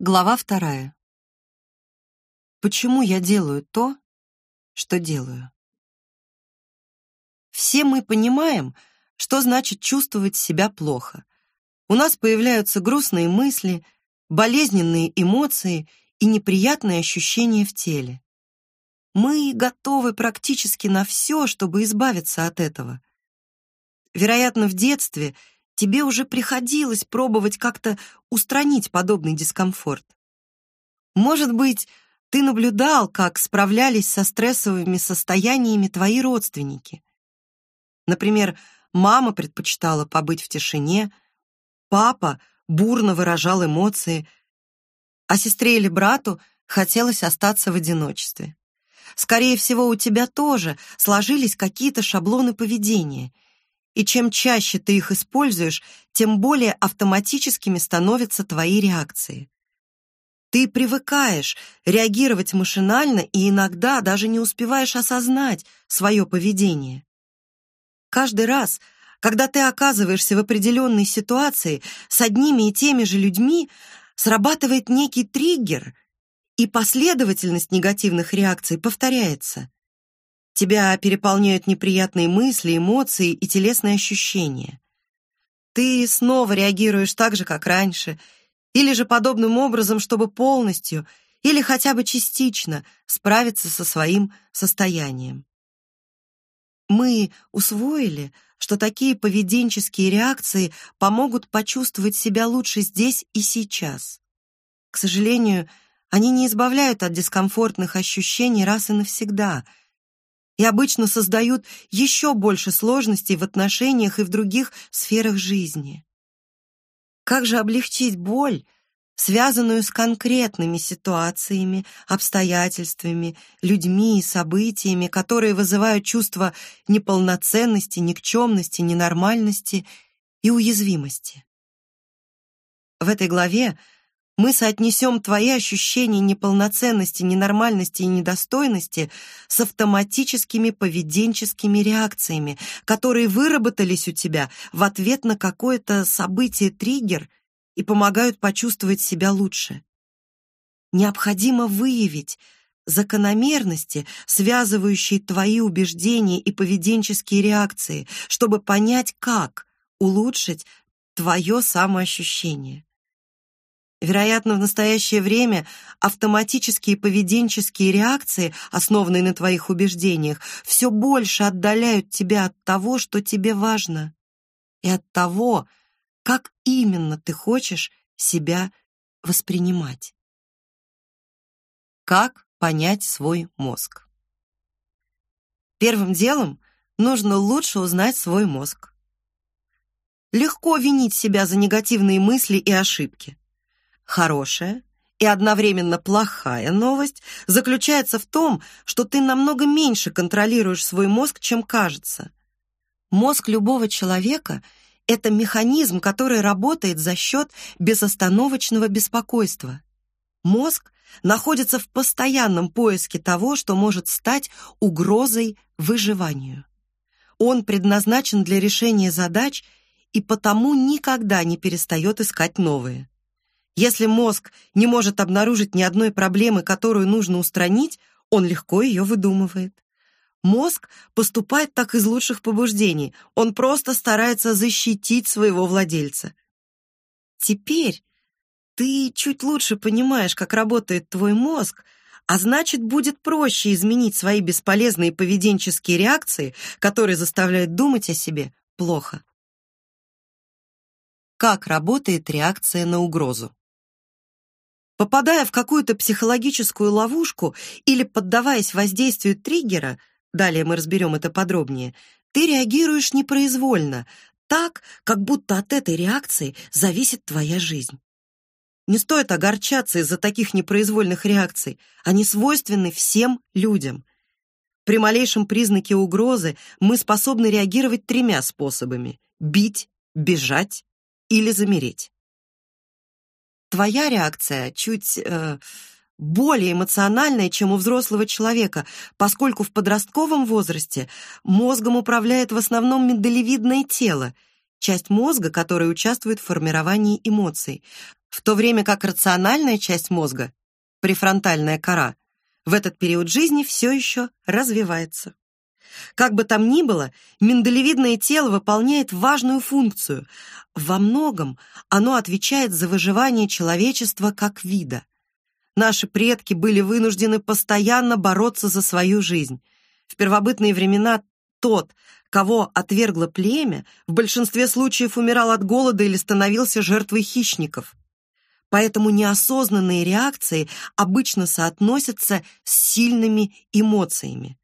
Глава вторая. Почему я делаю то, что делаю? Все мы понимаем, что значит чувствовать себя плохо. У нас появляются грустные мысли, болезненные эмоции и неприятные ощущения в теле. Мы готовы практически на все, чтобы избавиться от этого. Вероятно, в детстве тебе уже приходилось пробовать как-то устранить подобный дискомфорт. Может быть, ты наблюдал, как справлялись со стрессовыми состояниями твои родственники. Например, мама предпочитала побыть в тишине, папа бурно выражал эмоции, а сестре или брату хотелось остаться в одиночестве. Скорее всего, у тебя тоже сложились какие-то шаблоны поведения — и чем чаще ты их используешь, тем более автоматическими становятся твои реакции. Ты привыкаешь реагировать машинально и иногда даже не успеваешь осознать свое поведение. Каждый раз, когда ты оказываешься в определенной ситуации с одними и теми же людьми, срабатывает некий триггер, и последовательность негативных реакций повторяется. Тебя переполняют неприятные мысли, эмоции и телесные ощущения. Ты снова реагируешь так же, как раньше, или же подобным образом, чтобы полностью или хотя бы частично справиться со своим состоянием. Мы усвоили, что такие поведенческие реакции помогут почувствовать себя лучше здесь и сейчас. К сожалению, они не избавляют от дискомфортных ощущений раз и навсегда — и обычно создают еще больше сложностей в отношениях и в других сферах жизни. Как же облегчить боль, связанную с конкретными ситуациями, обстоятельствами, людьми и событиями, которые вызывают чувство неполноценности, никчемности, ненормальности и уязвимости? В этой главе мы соотнесем твои ощущения неполноценности, ненормальности и недостойности с автоматическими поведенческими реакциями, которые выработались у тебя в ответ на какое-то событие-триггер и помогают почувствовать себя лучше. Необходимо выявить закономерности, связывающие твои убеждения и поведенческие реакции, чтобы понять, как улучшить твое самоощущение. Вероятно, в настоящее время автоматические поведенческие реакции, основанные на твоих убеждениях, все больше отдаляют тебя от того, что тебе важно, и от того, как именно ты хочешь себя воспринимать. Как понять свой мозг? Первым делом нужно лучше узнать свой мозг. Легко винить себя за негативные мысли и ошибки. Хорошая и одновременно плохая новость заключается в том, что ты намного меньше контролируешь свой мозг, чем кажется. Мозг любого человека — это механизм, который работает за счет безостановочного беспокойства. Мозг находится в постоянном поиске того, что может стать угрозой выживанию. Он предназначен для решения задач и потому никогда не перестает искать новые. Если мозг не может обнаружить ни одной проблемы, которую нужно устранить, он легко ее выдумывает. Мозг поступает так из лучших побуждений. Он просто старается защитить своего владельца. Теперь ты чуть лучше понимаешь, как работает твой мозг, а значит, будет проще изменить свои бесполезные поведенческие реакции, которые заставляют думать о себе плохо. Как работает реакция на угрозу? Попадая в какую-то психологическую ловушку или поддаваясь воздействию триггера, далее мы разберем это подробнее, ты реагируешь непроизвольно, так, как будто от этой реакции зависит твоя жизнь. Не стоит огорчаться из-за таких непроизвольных реакций, они свойственны всем людям. При малейшем признаке угрозы мы способны реагировать тремя способами: бить, бежать или замереть. Твоя реакция чуть э, более эмоциональная, чем у взрослого человека, поскольку в подростковом возрасте мозгом управляет в основном миндалевидное тело, часть мозга, которая участвует в формировании эмоций. в то время как рациональная часть мозга, префронтальная кора, в этот период жизни все еще развивается. Как бы там ни было, миндалевидное тело выполняет важную функцию. Во многом оно отвечает за выживание человечества как вида. Наши предки были вынуждены постоянно бороться за свою жизнь. В первобытные времена тот, кого отвергло племя, в большинстве случаев умирал от голода или становился жертвой хищников. Поэтому неосознанные реакции обычно соотносятся с сильными эмоциями.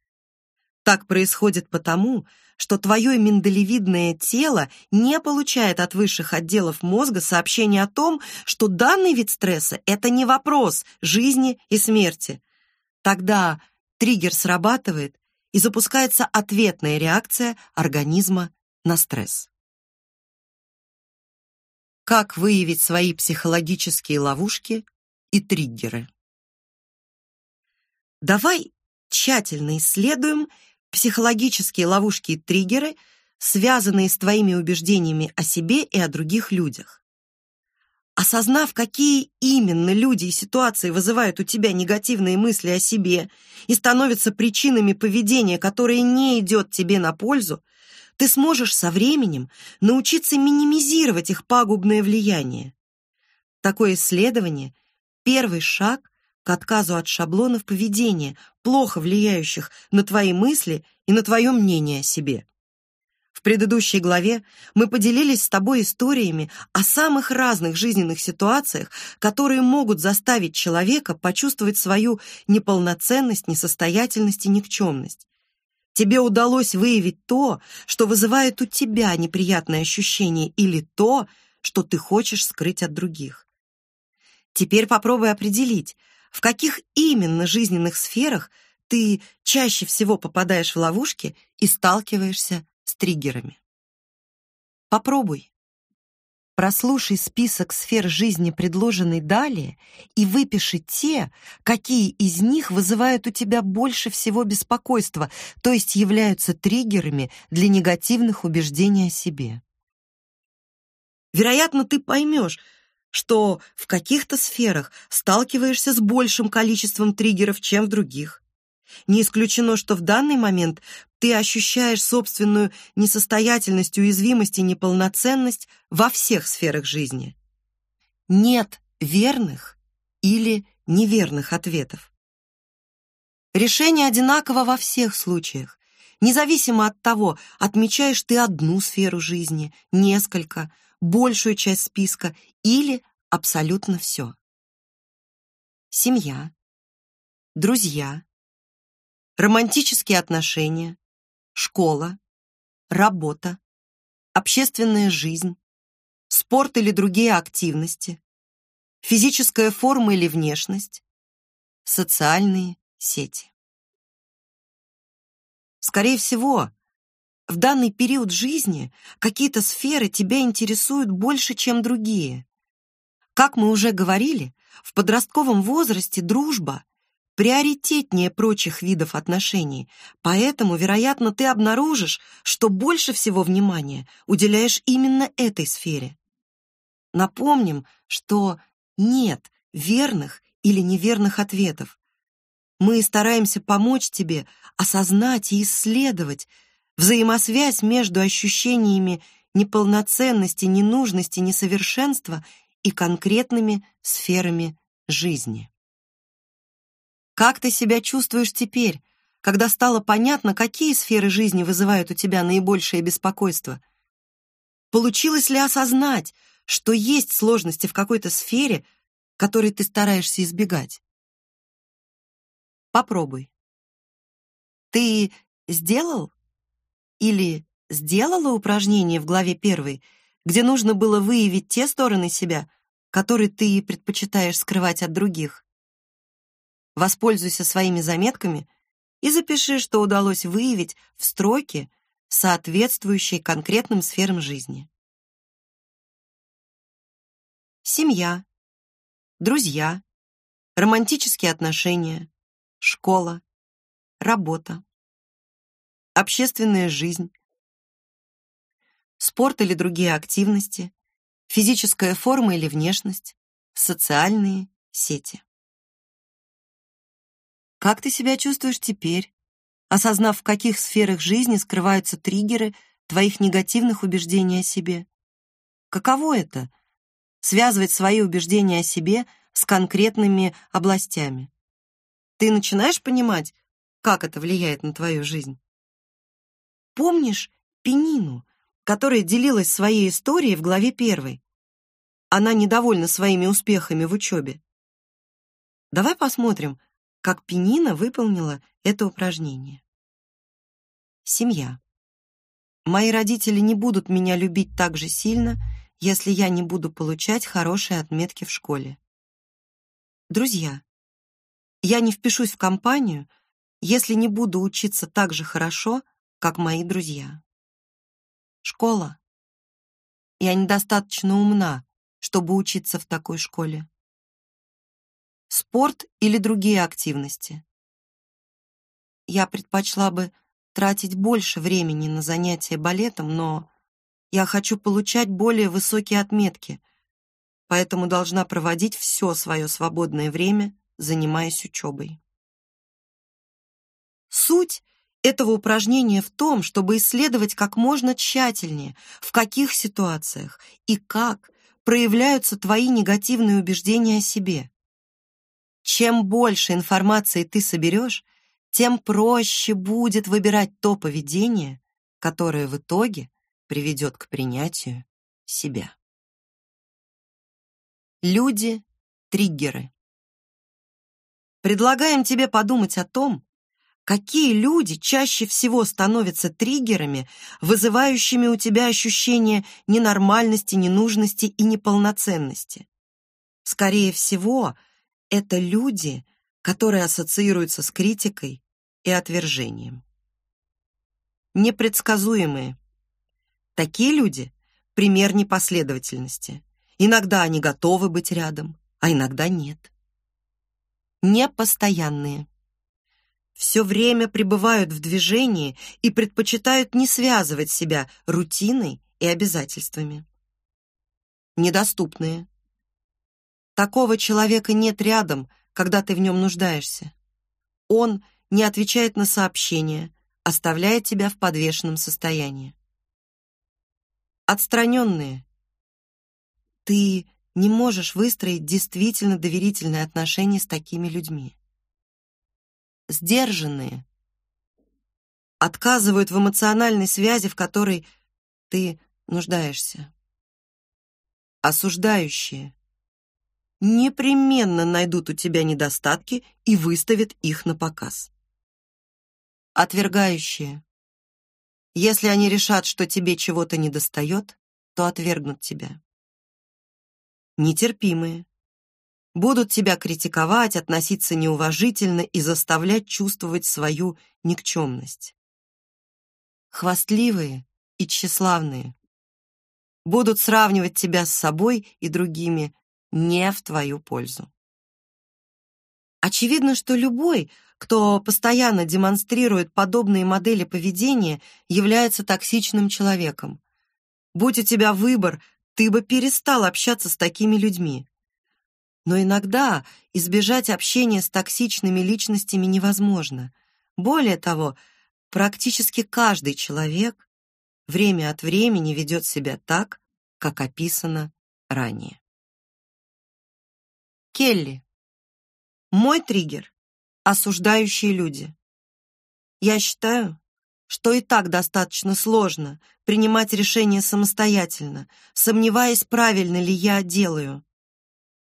Так происходит потому, что твое миндалевидное тело не получает от высших отделов мозга сообщение о том, что данный вид стресса – это не вопрос жизни и смерти. Тогда триггер срабатывает, и запускается ответная реакция организма на стресс. Как выявить свои психологические ловушки и триггеры? Давай тщательно исследуем психологические ловушки и триггеры, связанные с твоими убеждениями о себе и о других людях. Осознав, какие именно люди и ситуации вызывают у тебя негативные мысли о себе и становятся причинами поведения, которое не идет тебе на пользу, ты сможешь со временем научиться минимизировать их пагубное влияние. Такое исследование – первый шаг к отказу от шаблонов поведения, плохо влияющих на твои мысли и на твое мнение о себе. В предыдущей главе мы поделились с тобой историями о самых разных жизненных ситуациях, которые могут заставить человека почувствовать свою неполноценность, несостоятельность и никчемность. Тебе удалось выявить то, что вызывает у тебя неприятное ощущение, или то, что ты хочешь скрыть от других. Теперь попробуй определить, в каких именно жизненных сферах ты чаще всего попадаешь в ловушки и сталкиваешься с триггерами. Попробуй. Прослушай список сфер жизни, предложенный далее, и выпиши те, какие из них вызывают у тебя больше всего беспокойства, то есть являются триггерами для негативных убеждений о себе. Вероятно, ты поймешь, что в каких-то сферах сталкиваешься с большим количеством триггеров, чем в других. Не исключено, что в данный момент ты ощущаешь собственную несостоятельность, уязвимость и неполноценность во всех сферах жизни. Нет верных или неверных ответов. Решение одинаково во всех случаях, независимо от того, отмечаешь ты одну сферу жизни, несколько, большую часть списка или абсолютно все. Семья, друзья, романтические отношения, школа, работа, общественная жизнь, спорт или другие активности, физическая форма или внешность, социальные сети. Скорее всего, в данный период жизни какие-то сферы тебя интересуют больше, чем другие. Как мы уже говорили, в подростковом возрасте дружба приоритетнее прочих видов отношений, поэтому, вероятно, ты обнаружишь, что больше всего внимания уделяешь именно этой сфере. Напомним, что нет верных или неверных ответов. Мы стараемся помочь тебе осознать и исследовать, взаимосвязь между ощущениями неполноценности, ненужности, несовершенства и конкретными сферами жизни. Как ты себя чувствуешь теперь, когда стало понятно, какие сферы жизни вызывают у тебя наибольшее беспокойство? Получилось ли осознать, что есть сложности в какой-то сфере, которой ты стараешься избегать? Попробуй. Ты сделал или сделала упражнение в главе первой, где нужно было выявить те стороны себя, которые ты предпочитаешь скрывать от других. Воспользуйся своими заметками и запиши, что удалось выявить в строке, соответствующей конкретным сферам жизни. Семья, друзья, романтические отношения, школа, работа общественная жизнь, спорт или другие активности, физическая форма или внешность, социальные сети. Как ты себя чувствуешь теперь, осознав, в каких сферах жизни скрываются триггеры твоих негативных убеждений о себе? Каково это — связывать свои убеждения о себе с конкретными областями? Ты начинаешь понимать, как это влияет на твою жизнь? Помнишь Пенину, которая делилась своей историей в главе первой? Она недовольна своими успехами в учебе. Давай посмотрим, как Пенина выполнила это упражнение. Семья. Мои родители не будут меня любить так же сильно, если я не буду получать хорошие отметки в школе. Друзья. Я не впишусь в компанию, если не буду учиться так же хорошо, как мои друзья. Школа. Я недостаточно умна, чтобы учиться в такой школе спорт или другие активности. Я предпочла бы тратить больше времени на занятия балетом, но я хочу получать более высокие отметки, поэтому должна проводить все свое свободное время, занимаясь учебой. Суть этого упражнения в том, чтобы исследовать как можно тщательнее, в каких ситуациях и как проявляются твои негативные убеждения о себе. Чем больше информации ты соберешь, тем проще будет выбирать то поведение, которое в итоге приведет к принятию себя. Люди-триггеры. Предлагаем тебе подумать о том, какие люди чаще всего становятся триггерами, вызывающими у тебя ощущение ненормальности, ненужности и неполноценности. Скорее всего, это люди, которые ассоциируются с критикой и отвержением. Непредсказуемые. Такие люди — пример непоследовательности. Иногда они готовы быть рядом, а иногда нет. Непостоянные. Все время пребывают в движении и предпочитают не связывать себя рутиной и обязательствами. Недоступные. Такого человека нет рядом, когда ты в нем нуждаешься. Он не отвечает на сообщения, оставляет тебя в подвешенном состоянии. Отстраненные. Ты не можешь выстроить действительно доверительные отношения с такими людьми. Сдержанные. Отказывают в эмоциональной связи, в которой ты нуждаешься. Осуждающие непременно найдут у тебя недостатки и выставят их на показ. Отвергающие. Если они решат, что тебе чего-то недостает, то отвергнут тебя. Нетерпимые. Будут тебя критиковать, относиться неуважительно и заставлять чувствовать свою никчемность. Хвастливые и тщеславные. Будут сравнивать тебя с собой и другими, не в твою пользу. Очевидно, что любой, кто постоянно демонстрирует подобные модели поведения, является токсичным человеком. Будь у тебя выбор, ты бы перестал общаться с такими людьми. Но иногда избежать общения с токсичными личностями невозможно. Более того, практически каждый человек время от времени ведет себя так, как описано ранее. Келли. Мой триггер — осуждающие люди. Я считаю, что и так достаточно сложно принимать решения самостоятельно, сомневаясь, правильно ли я делаю.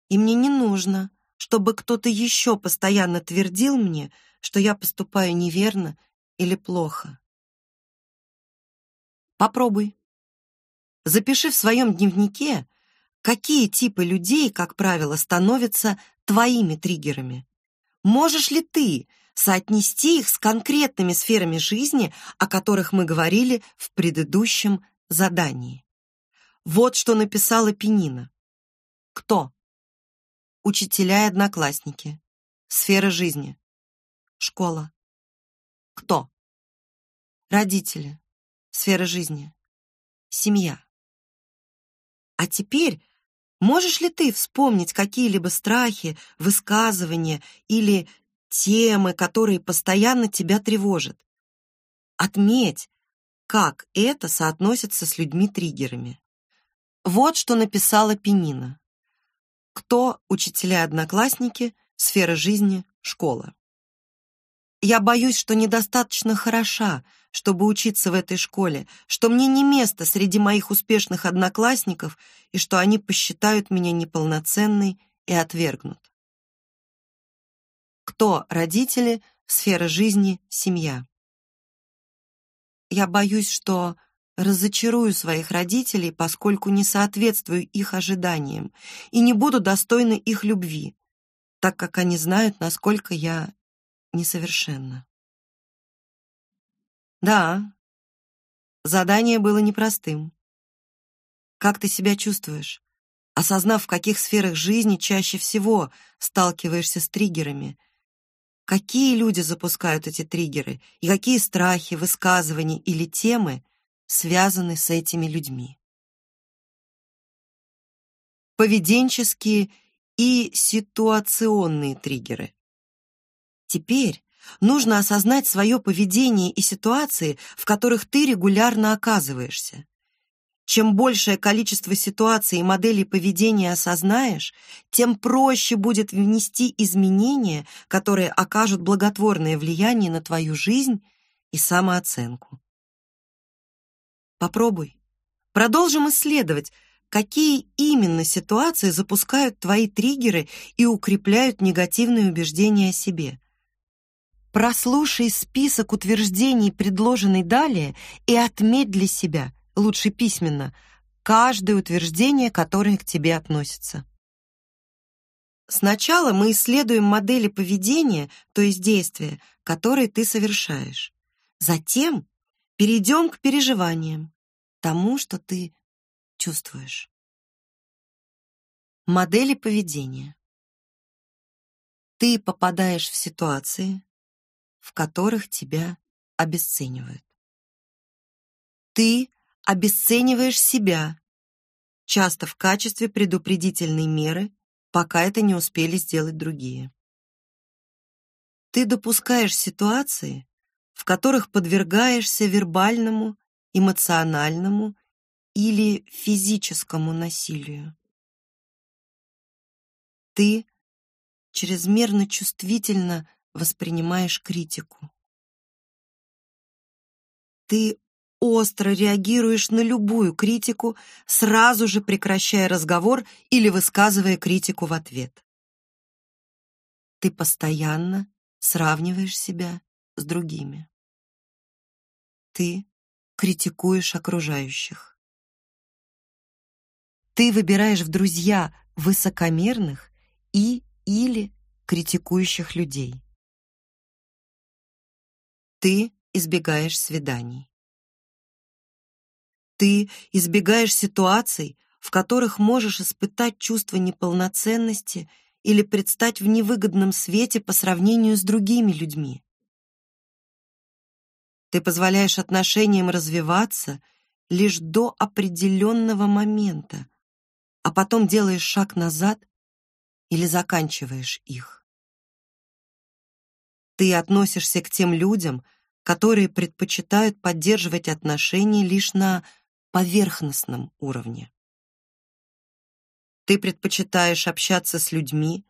И мне не нужно, чтобы кто-то еще постоянно твердил мне, что я поступаю неверно или плохо. Попробуй. Запиши в своем дневнике, какие типы людей, как правило, становятся твоими триггерами? Можешь ли ты соотнести их с конкретными сферами жизни, о которых мы говорили в предыдущем задании? Вот что написала Пенина. Кто? Учителя и одноклассники. Сфера жизни. Школа. Кто? Родители. Сфера жизни. Семья. А теперь Можешь ли ты вспомнить какие-либо страхи, высказывания или темы, которые постоянно тебя тревожат? Отметь, как это соотносится с людьми-триггерами. Вот что написала Пенина. Кто учителя-одноклассники, сфера жизни, школа. Я боюсь, что недостаточно хороша, чтобы учиться в этой школе, что мне не место среди моих успешных одноклассников и что они посчитают меня неполноценной и отвергнут. Кто родители, сфера жизни, семья? Я боюсь, что разочарую своих родителей, поскольку не соответствую их ожиданиям и не буду достойна их любви, так как они знают, насколько я несовершенна. Да, задание было непростым. Как ты себя чувствуешь? Осознав, в каких сферах жизни чаще всего сталкиваешься с триггерами, какие люди запускают эти триггеры и какие страхи, высказывания или темы связаны с этими людьми. Поведенческие и ситуационные триггеры. Теперь нужно осознать свое поведение и ситуации, в которых ты регулярно оказываешься. Чем большее количество ситуаций и моделей поведения осознаешь, тем проще будет внести изменения, которые окажут благотворное влияние на твою жизнь и самооценку. Попробуй. Продолжим исследовать, какие именно ситуации запускают твои триггеры и укрепляют негативные убеждения о себе. Прослушай список утверждений, предложенный далее, и отметь для себя, лучше письменно, каждое утверждение, которое к тебе относится. Сначала мы исследуем модели поведения, то есть действия, которые ты совершаешь. Затем перейдем к переживаниям, тому, что ты чувствуешь. Модели поведения. Ты попадаешь в ситуации, в которых тебя обесценивают. Ты обесцениваешь себя, часто в качестве предупредительной меры, пока это не успели сделать другие. Ты допускаешь ситуации, в которых подвергаешься вербальному, эмоциональному или физическому насилию. Ты чрезмерно чувствительно воспринимаешь критику. Ты остро реагируешь на любую критику, сразу же прекращая разговор или высказывая критику в ответ. Ты постоянно сравниваешь себя с другими. Ты критикуешь окружающих. Ты выбираешь в друзья высокомерных и или критикующих людей. Ты избегаешь свиданий. Ты избегаешь ситуаций, в которых можешь испытать чувство неполноценности или предстать в невыгодном свете по сравнению с другими людьми. Ты позволяешь отношениям развиваться лишь до определенного момента, а потом делаешь шаг назад или заканчиваешь их. Ты относишься к тем людям, которые предпочитают поддерживать отношения лишь на поверхностном уровне. Ты предпочитаешь общаться с людьми,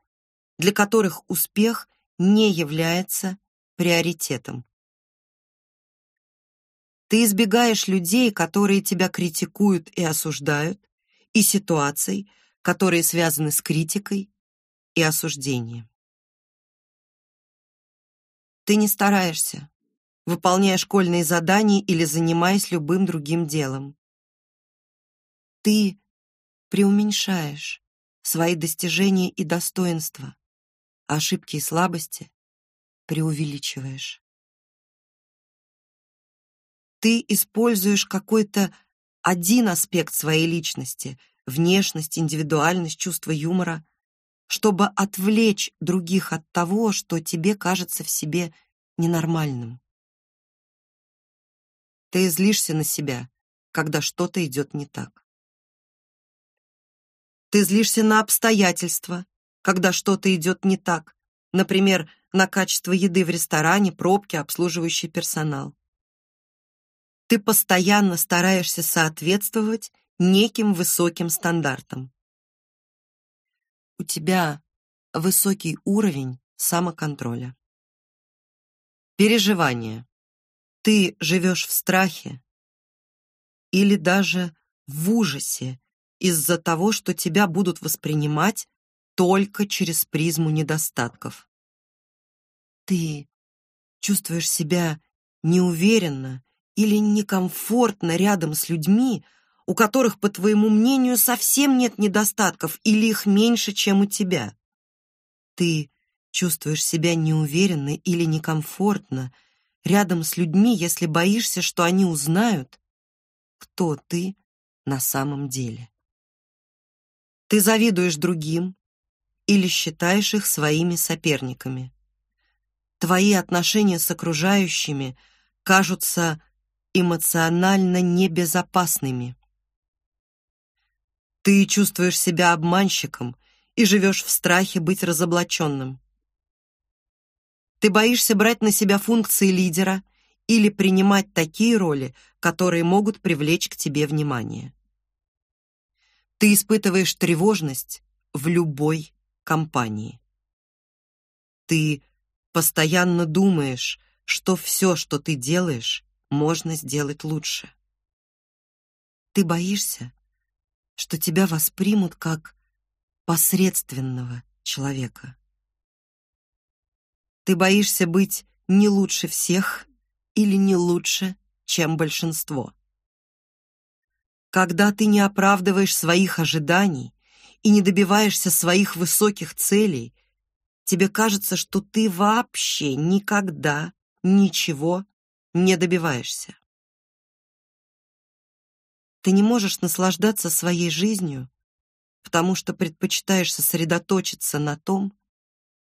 для которых успех не является приоритетом. Ты избегаешь людей, которые тебя критикуют и осуждают, и ситуаций, которые связаны с критикой и осуждением. Ты не стараешься, выполняя школьные задания или занимаясь любым другим делом. Ты преуменьшаешь свои достижения и достоинства, а ошибки и слабости преувеличиваешь. Ты используешь какой-то один аспект своей личности, внешность, индивидуальность, чувство юмора, чтобы отвлечь других от того, что тебе кажется в себе ненормальным. Ты злишься на себя, когда что-то идет не так. Ты злишься на обстоятельства, когда что-то идет не так. Например, на качество еды в ресторане, пробки, обслуживающий персонал. Ты постоянно стараешься соответствовать неким высоким стандартам. У тебя высокий уровень самоконтроля. Переживания. Ты живешь в страхе или даже в ужасе из-за того, что тебя будут воспринимать только через призму недостатков. Ты чувствуешь себя неуверенно или некомфортно рядом с людьми, у которых, по твоему мнению, совсем нет недостатков или их меньше, чем у тебя. Ты чувствуешь себя неуверенно или некомфортно рядом с людьми, если боишься, что они узнают, кто ты на самом деле. Ты завидуешь другим или считаешь их своими соперниками. Твои отношения с окружающими кажутся эмоционально небезопасными. Ты чувствуешь себя обманщиком и живешь в страхе быть разоблаченным. Ты боишься брать на себя функции лидера или принимать такие роли, которые могут привлечь к тебе внимание. Ты испытываешь тревожность в любой компании. Ты постоянно думаешь, что все, что ты делаешь, можно сделать лучше. Ты боишься, что тебя воспримут как посредственного человека. Ты боишься быть не лучше всех или не лучше, чем большинство. Когда ты не оправдываешь своих ожиданий и не добиваешься своих высоких целей, тебе кажется, что ты вообще никогда ничего не добиваешься. Ты не можешь наслаждаться своей жизнью, потому что предпочитаешь сосредоточиться на том,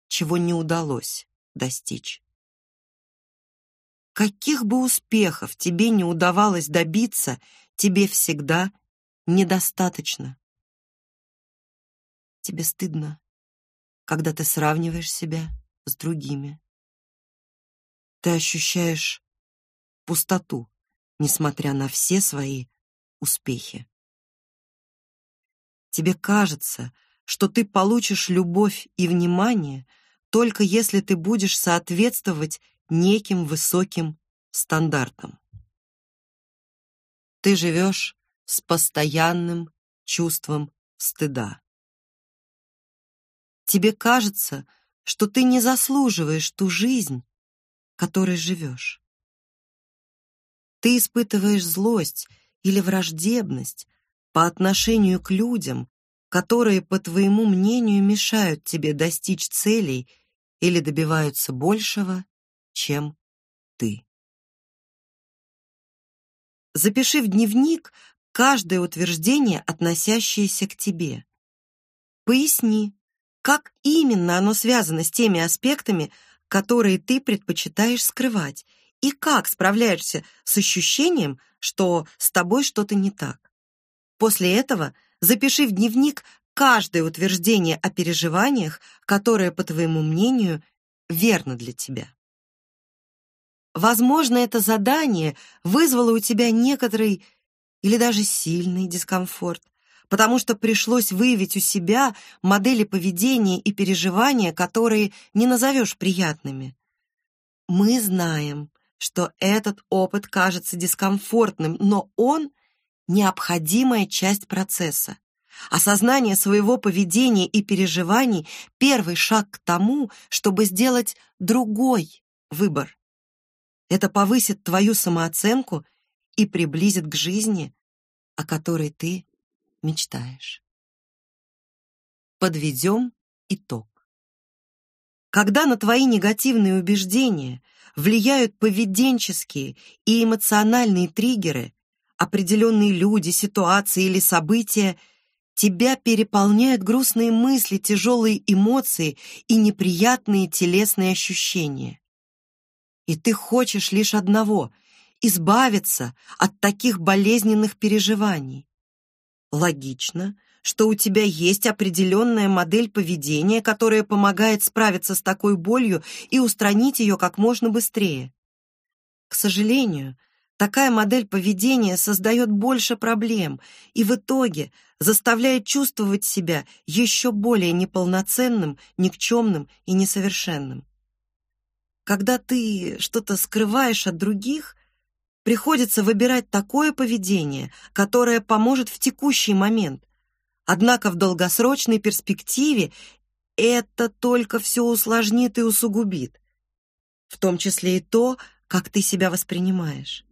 чего не удалось достичь. Каких бы успехов тебе не удавалось добиться, тебе всегда недостаточно. Тебе стыдно, когда ты сравниваешь себя с другими. Ты ощущаешь пустоту, несмотря на все свои успехи. Тебе кажется, что ты получишь любовь и внимание только если ты будешь соответствовать неким высоким стандартам. Ты живешь с постоянным чувством стыда. Тебе кажется, что ты не заслуживаешь ту жизнь, которой живешь. Ты испытываешь злость или враждебность по отношению к людям, которые, по твоему мнению, мешают тебе достичь целей или добиваются большего, чем ты. Запиши в дневник каждое утверждение, относящееся к тебе. Поясни, как именно оно связано с теми аспектами, которые ты предпочитаешь скрывать, и как справляешься с ощущением, что с тобой что-то не так. После этого запиши в дневник каждое утверждение о переживаниях, которое, по твоему мнению, верно для тебя. Возможно, это задание вызвало у тебя некоторый или даже сильный дискомфорт, потому что пришлось выявить у себя модели поведения и переживания, которые не назовешь приятными. Мы знаем, что этот опыт кажется дискомфортным, но он — необходимая часть процесса. Осознание своего поведения и переживаний — первый шаг к тому, чтобы сделать другой выбор. Это повысит твою самооценку и приблизит к жизни, о которой ты мечтаешь. Подведем итог. Когда на твои негативные убеждения влияют поведенческие и эмоциональные триггеры, определенные люди, ситуации или события, тебя переполняют грустные мысли, тяжелые эмоции и неприятные телесные ощущения. И ты хочешь лишь одного — избавиться от таких болезненных переживаний. Логично, что у тебя есть определенная модель поведения, которая помогает справиться с такой болью и устранить ее как можно быстрее. К сожалению, такая модель поведения создает больше проблем и в итоге заставляет чувствовать себя еще более неполноценным, никчемным и несовершенным. Когда ты что-то скрываешь от других, приходится выбирать такое поведение, которое поможет в текущий момент. Однако в долгосрочной перспективе это только все усложнит и усугубит, в том числе и то, как ты себя воспринимаешь.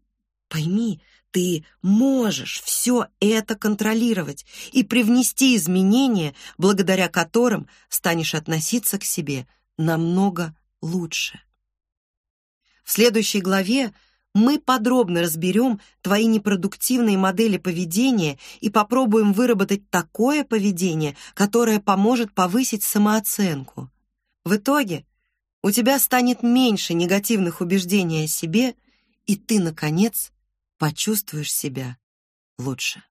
Пойми, ты можешь все это контролировать и привнести изменения, благодаря которым станешь относиться к себе намного лучше. В следующей главе мы подробно разберем твои непродуктивные модели поведения и попробуем выработать такое поведение, которое поможет повысить самооценку. В итоге у тебя станет меньше негативных убеждений о себе, и ты, наконец, почувствуешь себя лучше.